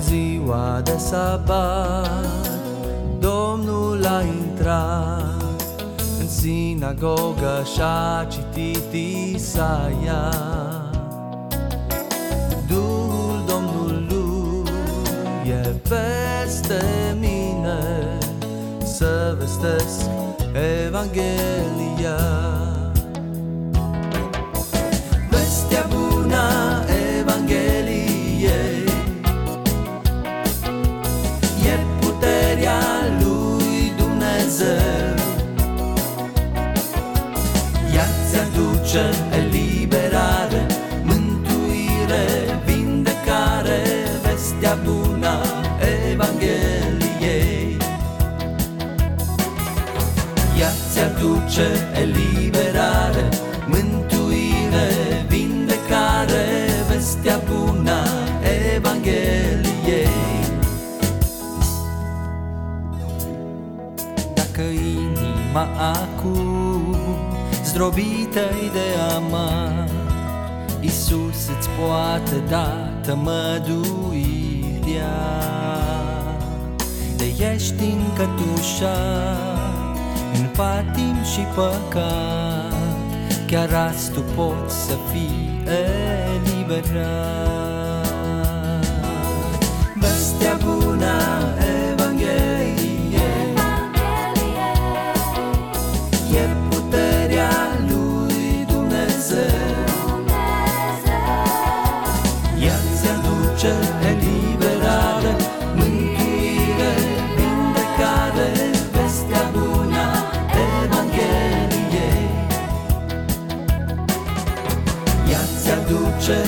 ziua de sabat Domnul a intrat în sinagogă și-a citit Isaia. Duhul Domnului e peste mine Să vestesc Evanghelia ți-aduce eliberare, mântuire, vindecare Vestea bună Evangheliei. Ea ți-aduce eliberare, mântuire, vindecare Vestea bună Evangheliei. Dacă inima acum zdrobită de amar. Iisus îți poate da tămăduirea. De ești încătușat în patim și păcat Chiar azi tu poți să fii eliberat. Vestea bună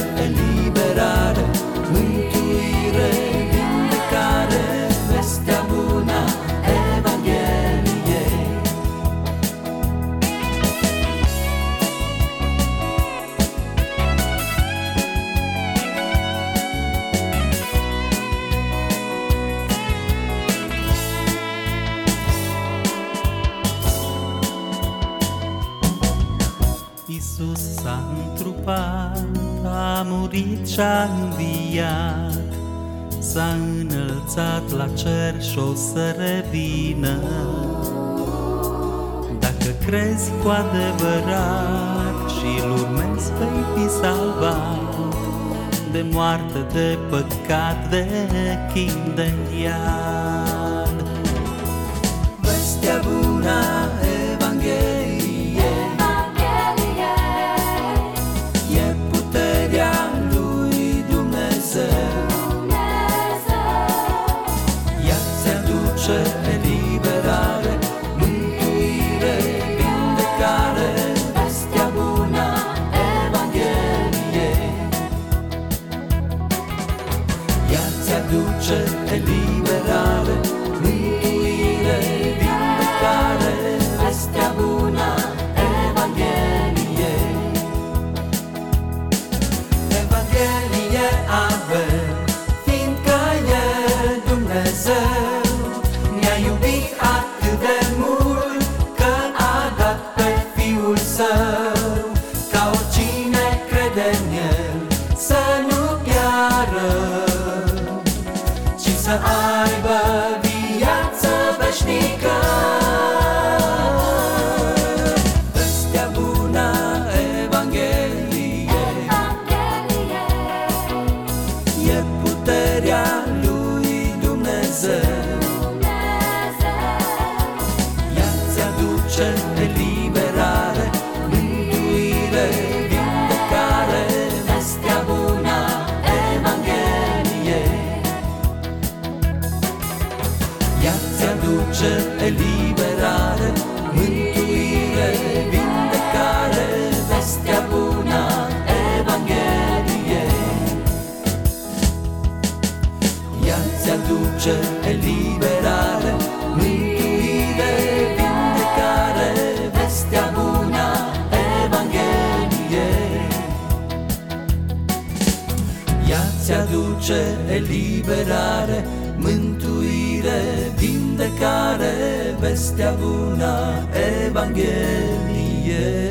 ți-aduce eliberare, mântuire, vindecare Vestea bună Evangheliei Isus s-a întrupat, a murit și-a înviat, S-a înălțat la cer și o să revină. Dacă crezi cu adevărat și îl urmezi, vei fi salvat de moarte, de păcat, de chin, de iad. Vestea bună Său Ca oricine crede în El, să nu piară Ci să aibă viață veșnică Ea ți-aduce eliberare, mântuire, vindecare Vestea bună Evangheliei ea ți-aduce eliberare, mântuire, vindecare, vestea bună Evangheliei. Ea ți-aduce eliberare, mântuire, nare bestea una evangelioa